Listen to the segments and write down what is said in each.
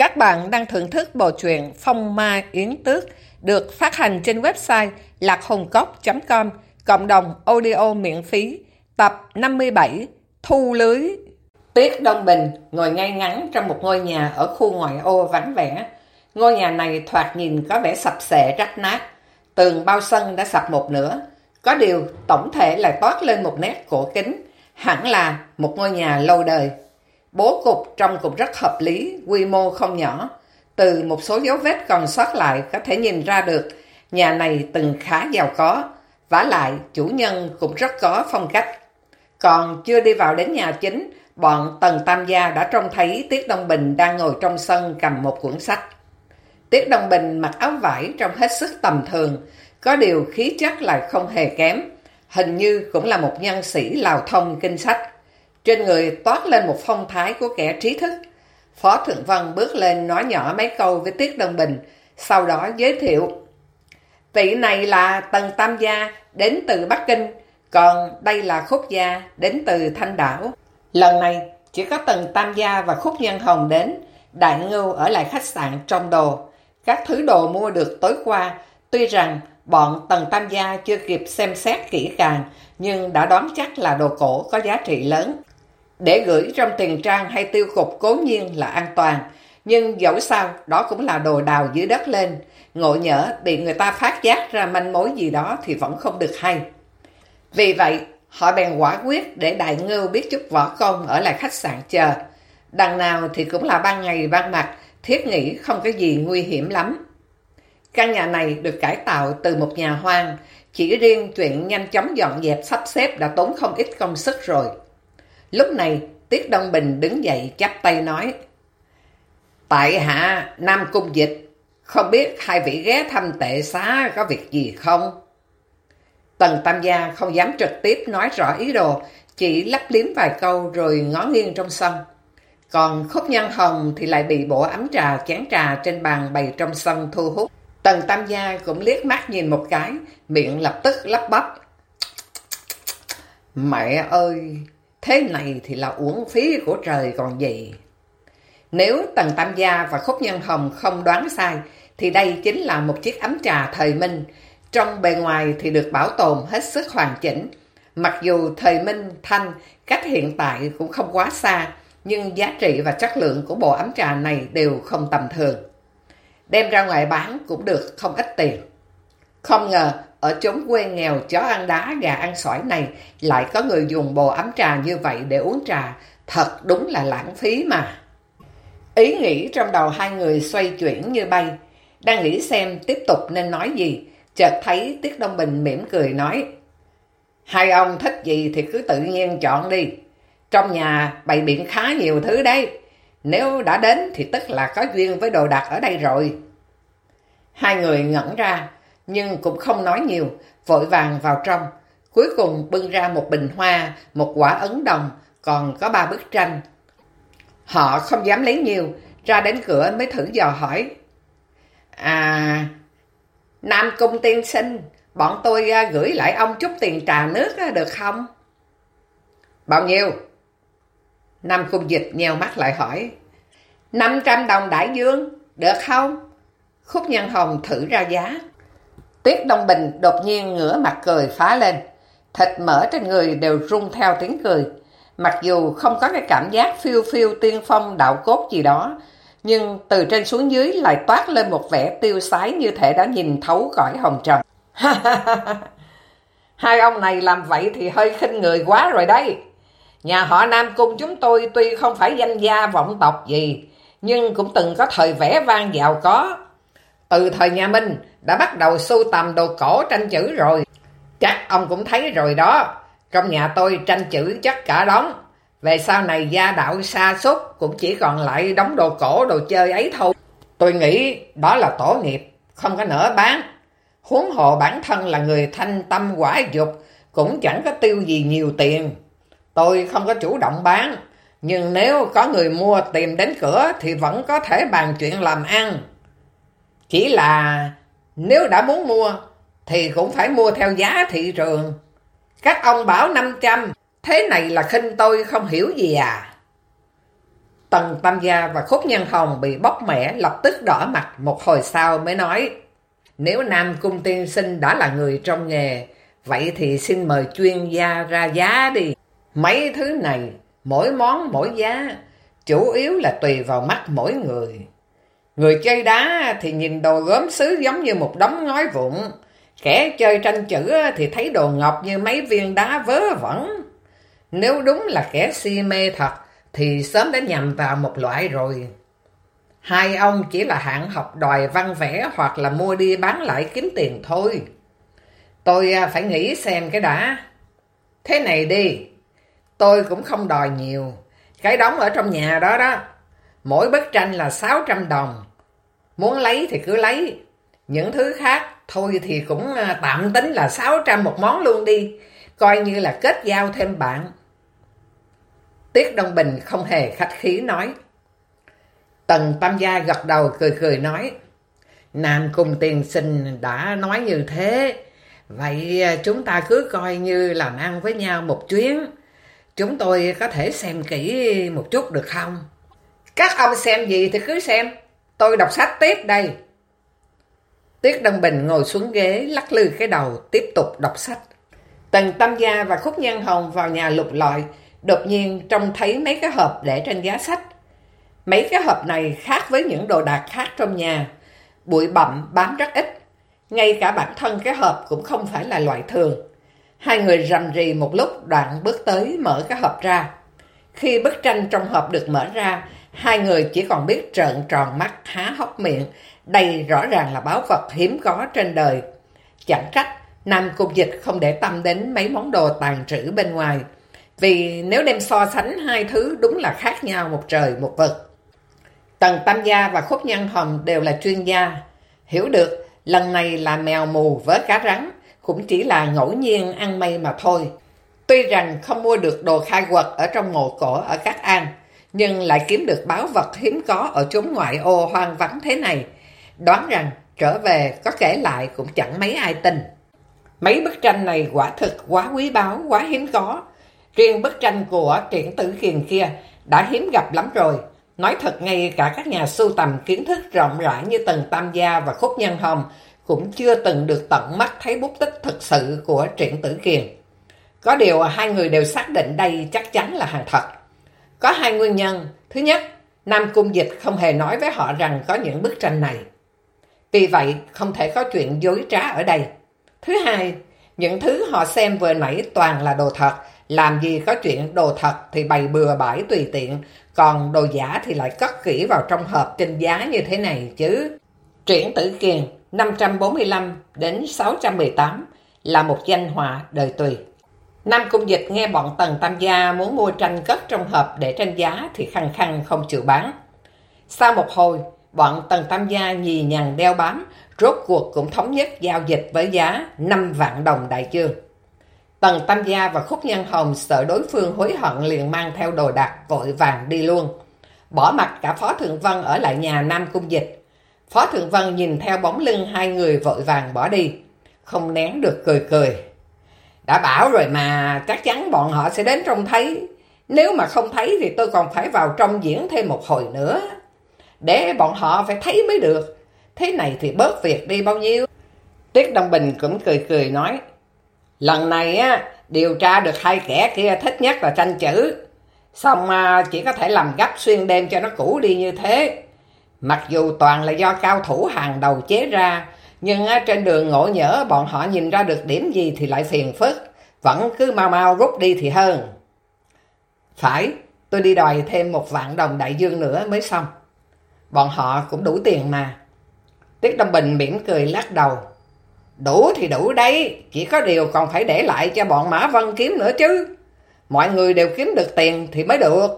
Các bạn đang thưởng thức bộ truyện Phong Ma Yến Tước được phát hành trên website lạchồngcốc.com cộng đồng audio miễn phí, tập 57 Thu Lưới Tiết Đông Bình ngồi ngay ngắn trong một ngôi nhà ở khu ngoại ô vắng vẻ. Ngôi nhà này thoạt nhìn có vẻ sập xệ rách nát. Tường bao sân đã sập một nửa. Có điều tổng thể lại toát lên một nét cổ kính. Hẳn là một ngôi nhà lâu đời. Bố cục trong cũng rất hợp lý, quy mô không nhỏ. Từ một số dấu vết còn sót lại có thể nhìn ra được nhà này từng khá giàu có. vả lại, chủ nhân cũng rất có phong cách. Còn chưa đi vào đến nhà chính, bọn Tần Tam Gia đã trông thấy Tiết Đông Bình đang ngồi trong sân cầm một cuốn sách. Tiết Đông Bình mặc áo vải trông hết sức tầm thường, có điều khí chất lại không hề kém. Hình như cũng là một nhân sĩ lào thông kinh sách. Trên người toát lên một phong thái của kẻ trí thức. Phó Thượng Vân bước lên nói nhỏ mấy câu với Tiết Đông Bình, sau đó giới thiệu. Vị này là Tần Tam Gia đến từ Bắc Kinh, còn đây là Khúc Gia đến từ Thanh Đảo. Lần này chỉ có Tần Tam Gia và Khúc Nhân Hồng đến, Đại Ngưu ở lại khách sạn trong đồ. Các thứ đồ mua được tối qua, tuy rằng bọn Tần Tam Gia chưa kịp xem xét kỹ càng, nhưng đã đoán chắc là đồ cổ có giá trị lớn. Để gửi trong tiền trang hay tiêu cục cố nhiên là an toàn, nhưng dẫu sao đó cũng là đồ đào dưới đất lên. Ngộ nhỡ bị người ta phát giác ra manh mối gì đó thì vẫn không được hay. Vì vậy, họ bèn quả quyết để đại ngưu biết chút võ công ở lại khách sạn chờ. Đằng nào thì cũng là ban ngày ban mặt, thiết nghĩ không có gì nguy hiểm lắm. Căn nhà này được cải tạo từ một nhà hoang, chỉ riêng chuyện nhanh chóng dọn dẹp sắp xếp đã tốn không ít công sức rồi. Lúc này, Tiết Đông Bình đứng dậy chắp tay nói Tại hạ Nam Cung Dịch, không biết hai vị ghé thăm tệ xá có việc gì không? Tần Tam Gia không dám trực tiếp nói rõ ý đồ, chỉ lắp liếm vài câu rồi ngó nghiêng trong sân. Còn khúc nhân hồng thì lại bị bộ ấm trà chén trà trên bàn bày trong sân thu hút. Tần Tam Gia cũng liếc mắt nhìn một cái, miệng lập tức lắp bắp. Mẹ ơi, Thế này thì là uổng phí của trời còn gì. Nếu Tần Tam Gia và Khúc Nhân Hồng không đoán sai, thì đây chính là một chiếc ấm trà thời Minh. Trong bề ngoài thì được bảo tồn hết sức hoàn chỉnh. Mặc dù thời Minh Thanh cách hiện tại cũng không quá xa, nhưng giá trị và chất lượng của bộ ấm trà này đều không tầm thường. Đem ra ngoài bán cũng được không ít tiền. Không ngờ ở chốn quê nghèo, chó ăn đá, gà ăn sỏi này, lại có người dùng bồ ấm trà như vậy để uống trà. Thật đúng là lãng phí mà. Ý nghĩ trong đầu hai người xoay chuyển như bay. Đang nghĩ xem tiếp tục nên nói gì. Chợt thấy Tiết Đông Bình mỉm cười nói. Hai ông thích gì thì cứ tự nhiên chọn đi. Trong nhà bày biện khá nhiều thứ đấy. Nếu đã đến thì tức là có duyên với đồ đạc ở đây rồi. Hai người ngẩn ra nhưng cũng không nói nhiều, vội vàng vào trong. Cuối cùng bưng ra một bình hoa, một quả ấn đồng, còn có ba bức tranh. Họ không dám lấy nhiều, ra đến cửa mới thử dò hỏi. À, Nam Cung tiên sinh, bọn tôi à, gửi lại ông chút tiền trà nước à, được không? Bao nhiêu? Nam Cung dịch nheo mắt lại hỏi. 500 đồng đại dương, được không? Khúc Nhân Hồng thử ra giá. Tiết Đông Bình đột nhiên ngửa mặt cười phá lên. Thịt mỡ trên người đều rung theo tiếng cười. Mặc dù không có cái cảm giác phiêu phiêu tiên phong đạo cốt gì đó, nhưng từ trên xuống dưới lại toát lên một vẻ tiêu sái như thể đã nhìn thấu cõi hồng trần. Hai ông này làm vậy thì hơi khinh người quá rồi đấy. Nhà họ Nam Cung chúng tôi tuy không phải danh gia vọng tộc gì, nhưng cũng từng có thời vẻ vang giàu có. Từ thời nhà Minh đã bắt đầu sưu tầm đồ cổ tranh chữ rồi. Chắc ông cũng thấy rồi đó. Trong nhà tôi tranh chữ chắc cả đống. Về sau này gia đạo xa xúc cũng chỉ còn lại đóng đồ cổ đồ chơi ấy thôi. Tôi nghĩ đó là tổ nghiệp, không có nỡ bán. Huống hồ bản thân là người thanh tâm quả dục, cũng chẳng có tiêu gì nhiều tiền. Tôi không có chủ động bán, nhưng nếu có người mua tìm đến cửa thì vẫn có thể bàn chuyện làm ăn. Chỉ là nếu đã muốn mua thì cũng phải mua theo giá thị trường. Các ông bảo 500, thế này là khinh tôi không hiểu gì à? Tần Tam Gia và Khúc Nhân Hồng bị bóc mẻ lập tức đỏ mặt một hồi sau mới nói Nếu Nam Cung Tiên Sinh đã là người trong nghề, vậy thì xin mời chuyên gia ra giá đi. Mấy thứ này, mỗi món mỗi giá, chủ yếu là tùy vào mắt mỗi người. Người chơi đá thì nhìn đồ gốm sứ giống như một đống ngói vụn, kẻ chơi tranh chữ thì thấy đồ ngọc như mấy viên đá vớ vẩn. Nếu đúng là kẻ si mê thật, thì sớm đã nhầm vào một loại rồi. Hai ông chỉ là hạng học đòi văn vẽ hoặc là mua đi bán lại kiếm tiền thôi. Tôi à, phải nghĩ xem cái đã. Thế này đi, tôi cũng không đòi nhiều. Cái đóng ở trong nhà đó đó, mỗi bức tranh là 600 đồng. Muốn lấy thì cứ lấy. Những thứ khác, thôi thì cũng à, tạm tính là 600 một món luôn đi. Coi như là kết giao thêm bạn. Tiết Đông Bình không hề khách khí nói. Tần Tam Gia gật đầu cười cười nói. Nam Cung Tiền Sinh đã nói như thế. Vậy à, chúng ta cứ coi như làm ăn với nhau một chuyến. Chúng tôi có thể xem kỹ một chút được không? Các ông xem gì thì cứ xem. Tôi đọc sách tiếp đây. Tiết Đông Bình ngồi xuống ghế, lắc lư cái đầu, tiếp tục đọc sách. Tần tâm Gia và Khúc Nhân Hồng vào nhà lục lọi, đột nhiên trông thấy mấy cái hộp để trên giá sách. Mấy cái hộp này khác với những đồ đạc khác trong nhà. Bụi bặm bám rất ít. Ngay cả bản thân cái hộp cũng không phải là loại thường. Hai người rầm rì một lúc đoạn bước tới mở cái hộp ra. Khi bức tranh trong hộp được mở ra, hai người chỉ còn biết trợn tròn mắt, há hốc miệng. Đây rõ ràng là báo vật hiếm có trên đời. Chẳng trách, Nam Cung Dịch không để tâm đến mấy món đồ tàn trữ bên ngoài. Vì nếu đem so sánh hai thứ đúng là khác nhau một trời một vực. Tần Tam Gia và Khúc Nhân Hồng đều là chuyên gia. Hiểu được lần này là mèo mù với cá rắn, cũng chỉ là ngẫu nhiên ăn mây mà thôi. Tuy rằng không mua được đồ khai quật ở trong mộ cổ ở Cát An, nhưng lại kiếm được báo vật hiếm có ở chốn ngoại ô hoang vắng thế này. Đoán rằng trở về có kể lại cũng chẳng mấy ai tin. Mấy bức tranh này quả thực quá quý báu, quá hiếm có, Riêng bức tranh của triển tử kiền kia đã hiếm gặp lắm rồi. Nói thật ngay cả các nhà sưu tầm kiến thức rộng rãi như Tần Tam Gia và Khúc Nhân Hồng cũng chưa từng được tận mắt thấy bút tích thực sự của triển tử kiền. Có điều hai người đều xác định đây chắc chắn là hàng thật. Có hai nguyên nhân. Thứ nhất, Nam Cung Dịch không hề nói với họ rằng có những bức tranh này. Vì vậy, không thể có chuyện dối trá ở đây. Thứ hai, những thứ họ xem vừa nãy toàn là đồ thật, làm gì có chuyện đồ thật thì bày bừa bãi tùy tiện, còn đồ giả thì lại cất kỹ vào trong hộp trên giá như thế này chứ. Triển Tử Kiền 545 đến 618 là một danh họa đời tùy. Nam Cung Dịch nghe bọn Tần Tam Gia muốn mua tranh cất trong hộp để tranh giá thì khăng khăng không chịu bán. Sau một hồi, bọn Tần Tam Gia nhì nhằn đeo bám, rốt cuộc cũng thống nhất giao dịch với giá 5 vạn đồng đại dương. Tần Tam Gia và Khúc Nhân Hồng sợ đối phương hối hận liền mang theo đồ đạc vội vàng đi luôn. Bỏ mặt cả Phó Thượng Vân ở lại nhà Nam Cung Dịch. Phó Thượng Vân nhìn theo bóng lưng hai người vội vàng bỏ đi. Không nén được cười cười. Đã bảo rồi mà chắc chắn bọn họ sẽ đến trông thấy. Nếu mà không thấy thì tôi còn phải vào trong diễn thêm một hồi nữa. Để bọn họ phải thấy mới được. Thế này thì bớt việc đi bao nhiêu. Tiết Đông Bình cũng cười cười nói. Lần này á, điều tra được hai kẻ kia thích nhất là tranh chữ. Xong à, chỉ có thể làm gấp xuyên đêm cho nó cũ đi như thế. Mặc dù toàn là do cao thủ hàng đầu chế ra, nhưng trên đường ngộ nhỡ bọn họ nhìn ra được điểm gì thì lại phiền phức. Vẫn cứ mau mau rút đi thì hơn. Phải, tôi đi đòi thêm một vạn đồng đại dương nữa mới xong. Bọn họ cũng đủ tiền mà. Tiết Đông Bình mỉm cười lắc đầu. Đủ thì đủ đấy, chỉ có điều còn phải để lại cho bọn Mã Vân kiếm nữa chứ. Mọi người đều kiếm được tiền thì mới được.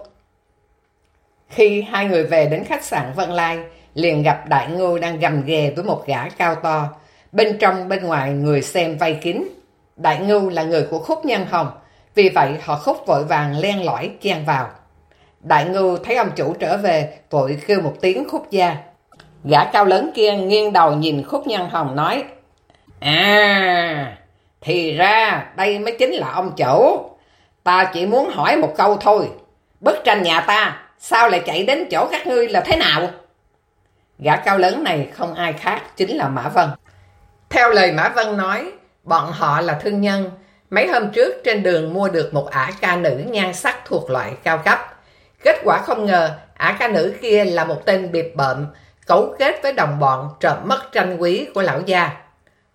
Khi hai người về đến khách sạn Vân Lai, liền gặp Đại Ngô đang gầm ghề với một gã cao to. Bên trong bên ngoài người xem vây kín. Đại Ngô là người của khúc nhân hồng, vì vậy họ khúc vội vàng len lỏi chen vào. Đại Ngô thấy ông chủ trở về, vội kêu một tiếng khúc gia. Gã cao lớn kia nghiêng đầu nhìn khúc nhân hồng nói, À, thì ra đây mới chính là ông chủ. Ta chỉ muốn hỏi một câu thôi. Bức tranh nhà ta sao lại chạy đến chỗ các ngươi là thế nào? Gã cao lớn này không ai khác, chính là Mã Vân. Theo lời Mã Vân nói, bọn họ là thương nhân. Mấy hôm trước trên đường mua được một ả ca nữ nhan sắc thuộc loại cao cấp. Kết quả không ngờ, ả ca nữ kia là một tên biệt bợm, cấu kết với đồng bọn trộm mất tranh quý của lão gia.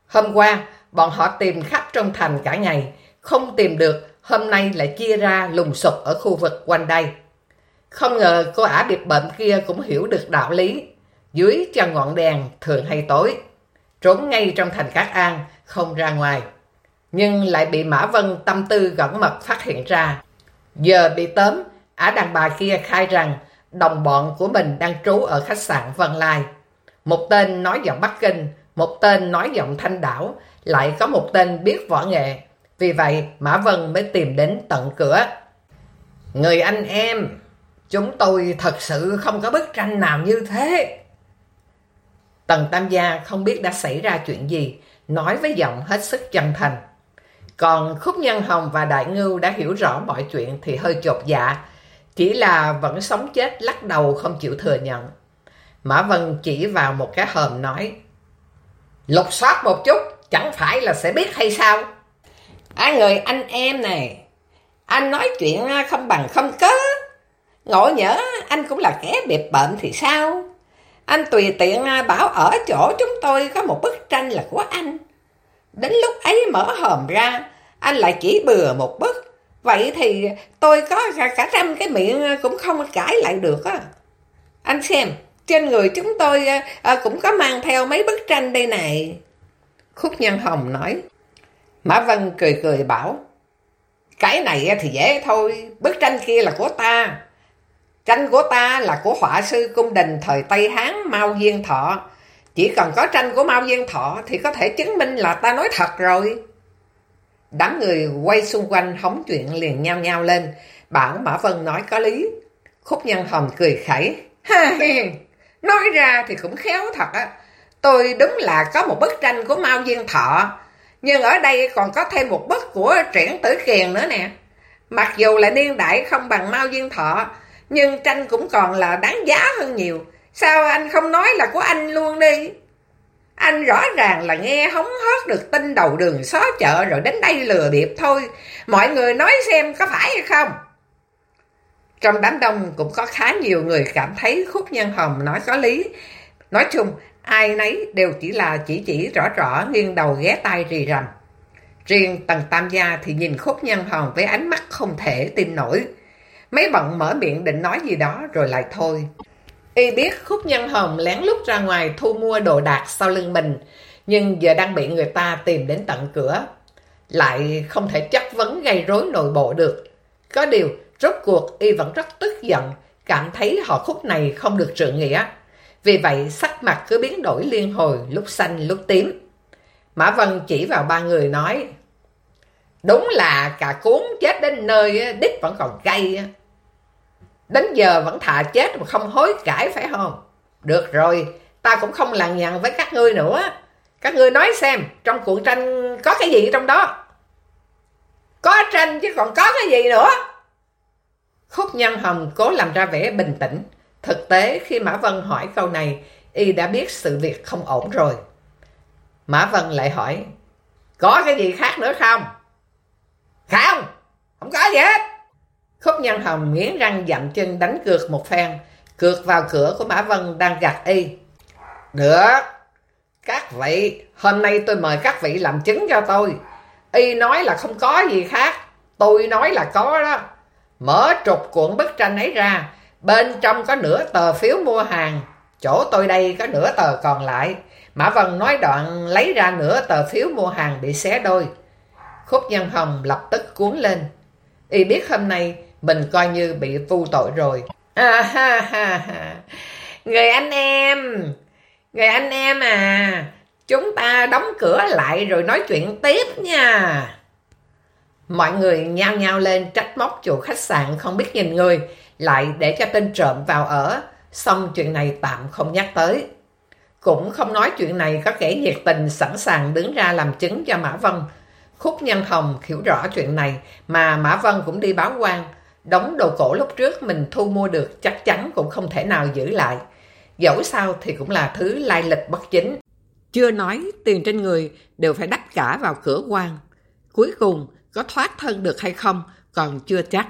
Hôm qua, bọn họ tìm khắp trong thành cả ngày, không tìm được, hôm nay lại chia ra lùng sục ở khu vực quanh đây. Không ngờ cô ả biệt bợm kia cũng hiểu được đạo lý. Dưới chân ngọn đèn thường hay tối, trốn ngay trong thành Cát An, không ra ngoài. Nhưng lại bị Mã Vân tâm tư gẩn mật phát hiện ra. Giờ bị tóm, ả đàn bà kia khai rằng đồng bọn của mình đang trú ở khách sạn Vân Lai. Một tên nói giọng Bắc Kinh, một tên nói giọng Thanh Đảo, lại có một tên biết võ nghệ. Vì vậy Mã Vân mới tìm đến tận cửa. Người anh em, chúng tôi thật sự không có bức tranh nào như thế. Tần Tam Gia không biết đã xảy ra chuyện gì, nói với giọng hết sức chân thành. Còn Khúc Nhân Hồng và Đại Ngưu đã hiểu rõ mọi chuyện thì hơi chột dạ, chỉ là vẫn sống chết lắc đầu không chịu thừa nhận. Mã Vân chỉ vào một cái hòm nói, Lục soát một chút, chẳng phải là sẽ biết hay sao? À người anh em này, anh nói chuyện không bằng không cớ. Ngộ nhỡ anh cũng là kẻ biệt bệnh thì sao? Anh tùy tiện à, bảo ở chỗ chúng tôi có một bức tranh là của anh. Đến lúc ấy mở hòm ra, anh lại chỉ bừa một bức. Vậy thì tôi có cả trăm cái miệng à, cũng không cãi lại được á. Anh xem, trên người chúng tôi cũng có mang theo mấy bức tranh đây này. Khúc Nhân Hồng nói. Mã Vân cười cười bảo. Cái này thì dễ thôi, bức tranh kia là của ta. Tranh của ta là của họa sư cung đình thời Tây Hán Mao Diên Thọ. Chỉ cần có tranh của Mao Diên Thọ thì có thể chứng minh là ta nói thật rồi. Đám người quay xung quanh hóng chuyện liền nhao nhao lên, bảo Mã Vân nói có lý. Khúc Nhân Hồng cười khẩy. Nói ra thì cũng khéo thật á. Tôi đúng là có một bức tranh của Mao Diên Thọ, nhưng ở đây còn có thêm một bức của Triển Tử Kiền nữa nè. Mặc dù là niên đại không bằng Mao Diên Thọ, nhưng tranh cũng còn là đáng giá hơn nhiều. Sao anh không nói là của anh luôn đi? Anh rõ ràng là nghe hóng hớt được tin đầu đường xó chợ rồi đến đây lừa bịp thôi. Mọi người nói xem có phải hay không? Trong đám đông cũng có khá nhiều người cảm thấy Khúc Nhân Hồng nói có lý. Nói chung, ai nấy đều chỉ là chỉ chỉ rõ rõ nghiêng đầu ghé tay rì rầm. Riêng Tần Tam Gia thì nhìn Khúc Nhân Hồng với ánh mắt không thể tin nổi. Mấy bận mở miệng định nói gì đó rồi lại thôi. Y biết Khúc Nhân Hồng lén lút ra ngoài thu mua đồ đạc sau lưng mình, nhưng giờ đang bị người ta tìm đến tận cửa. Lại không thể chất vấn gây rối nội bộ được. Có điều, rốt cuộc Y vẫn rất tức giận, cảm thấy họ khúc này không được trượng nghĩa. Vì vậy, sắc mặt cứ biến đổi liên hồi, lúc xanh lúc tím. Mã Vân chỉ vào ba người nói, Đúng là cả cuốn chết đến nơi, đít vẫn còn cay. Đến giờ vẫn thà chết mà không hối cải phải không? Được rồi, ta cũng không lằng nhằng với các ngươi nữa. Các ngươi nói xem, trong cuộn tranh có cái gì trong đó? Có tranh chứ còn có cái gì nữa? Khúc Nhân Hồng cố làm ra vẻ bình tĩnh. Thực tế khi Mã Vân hỏi câu này, y đã biết sự việc không ổn rồi. Mã Vân lại hỏi, có cái gì khác nữa không? Không, không có gì hết. Khúc Nhân Hồng nghiến răng dặm chân đánh cược một phen, cược vào cửa của Mã Vân đang gạt y. Được, các vị, hôm nay tôi mời các vị làm chứng cho tôi. Y nói là không có gì khác, tôi nói là có đó. Mở trục cuộn bức tranh ấy ra, bên trong có nửa tờ phiếu mua hàng, chỗ tôi đây có nửa tờ còn lại. Mã Vân nói đoạn lấy ra nửa tờ phiếu mua hàng bị xé đôi. Khúc Nhân Hồng lập tức cuốn lên. Y biết hôm nay mình coi như bị vu tội rồi. À, ha, ha, ha. Người anh em, người anh em à, chúng ta đóng cửa lại rồi nói chuyện tiếp nha. Mọi người nhao nhao lên trách móc chủ khách sạn không biết nhìn người, lại để cho tên trộm vào ở, xong chuyện này tạm không nhắc tới. Cũng không nói chuyện này có kẻ nhiệt tình sẵn sàng đứng ra làm chứng cho Mã Vân. Khúc Nhân Hồng hiểu rõ chuyện này mà Mã Vân cũng đi báo quan Đống đồ cổ lúc trước mình thu mua được chắc chắn cũng không thể nào giữ lại. Dẫu sao thì cũng là thứ lai lịch bất chính. Chưa nói tiền trên người đều phải đắp cả vào cửa quan. Cuối cùng có thoát thân được hay không còn chưa chắc.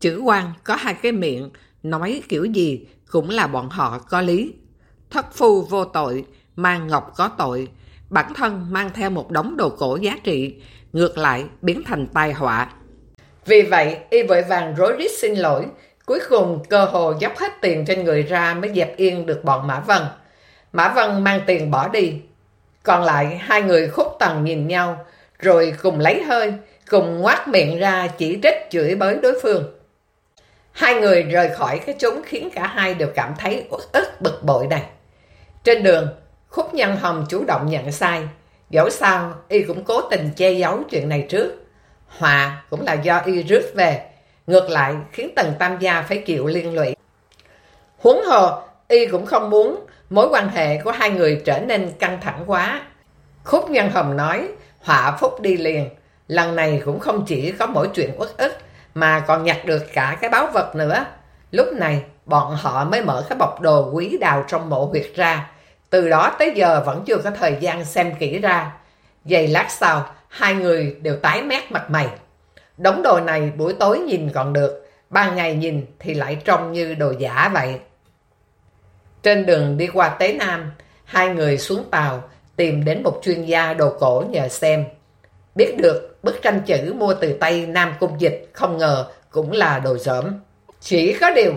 Chữ quan có hai cái miệng, nói kiểu gì cũng là bọn họ có lý. Thất phu vô tội, mang ngọc có tội. Bản thân mang theo một đống đồ cổ giá trị, ngược lại biến thành tai họa. Vì vậy, y vội vàng rối rít xin lỗi, cuối cùng cơ hồ dốc hết tiền trên người ra mới dẹp yên được bọn Mã Vân. Mã Vân mang tiền bỏ đi. Còn lại hai người khúc tầng nhìn nhau, rồi cùng lấy hơi, cùng ngoát miệng ra chỉ trích chửi bới đối phương. Hai người rời khỏi cái chốn khiến cả hai đều cảm thấy uất ức bực bội này. Trên đường, Khúc Nhân Hồng chủ động nhận sai. Dẫu sao, y cũng cố tình che giấu chuyện này trước. Hòa cũng là do y rước về. Ngược lại, khiến Tần Tam Gia phải chịu liên lụy. Huống hồ, y cũng không muốn mối quan hệ của hai người trở nên căng thẳng quá. Khúc Nhân Hồng nói, họa phúc đi liền. Lần này cũng không chỉ có mỗi chuyện uất ức, mà còn nhặt được cả cái báo vật nữa. Lúc này, bọn họ mới mở cái bọc đồ quý đào trong mộ huyệt ra. Từ đó tới giờ vẫn chưa có thời gian xem kỹ ra. Giây lát sau, hai người đều tái mét mặt mày. Đống đồ này buổi tối nhìn còn được, ban ngày nhìn thì lại trông như đồ giả vậy. Trên đường đi qua Tế Nam, hai người xuống tàu tìm đến một chuyên gia đồ cổ nhờ xem. Biết được bức tranh chữ mua từ tay Nam Cung Dịch không ngờ cũng là đồ dởm. Chỉ có điều,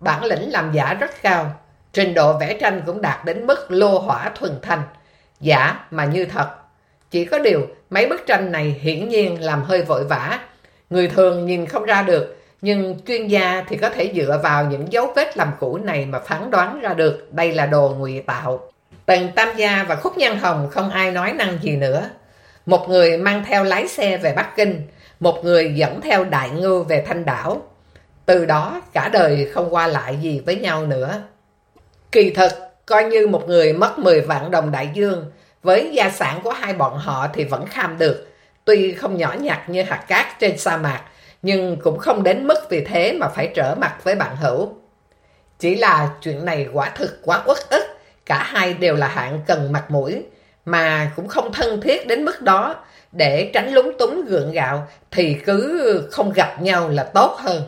bản lĩnh làm giả rất cao. Trình độ vẽ tranh cũng đạt đến mức lô hỏa thuần thanh. Giả mà như thật. Chỉ có điều, mấy bức tranh này hiển nhiên làm hơi vội vã. Người thường nhìn không ra được, nhưng chuyên gia thì có thể dựa vào những dấu vết làm cũ này mà phán đoán ra được đây là đồ ngụy tạo. Tần Tam Gia và Khúc Nhân Hồng không ai nói năng gì nữa. Một người mang theo lái xe về Bắc Kinh, một người dẫn theo Đại Ngư về Thanh Đảo. Từ đó cả đời không qua lại gì với nhau nữa. Kỳ thực, coi như một người mất 10 vạn đồng đại dương, với gia sản của hai bọn họ thì vẫn kham được. Tuy không nhỏ nhặt như hạt cát trên sa mạc, nhưng cũng không đến mức vì thế mà phải trở mặt với bạn hữu. Chỉ là chuyện này quả thực quá uất ức, cả hai đều là hạng cần mặt mũi, mà cũng không thân thiết đến mức đó, để tránh lúng túng gượng gạo thì cứ không gặp nhau là tốt hơn.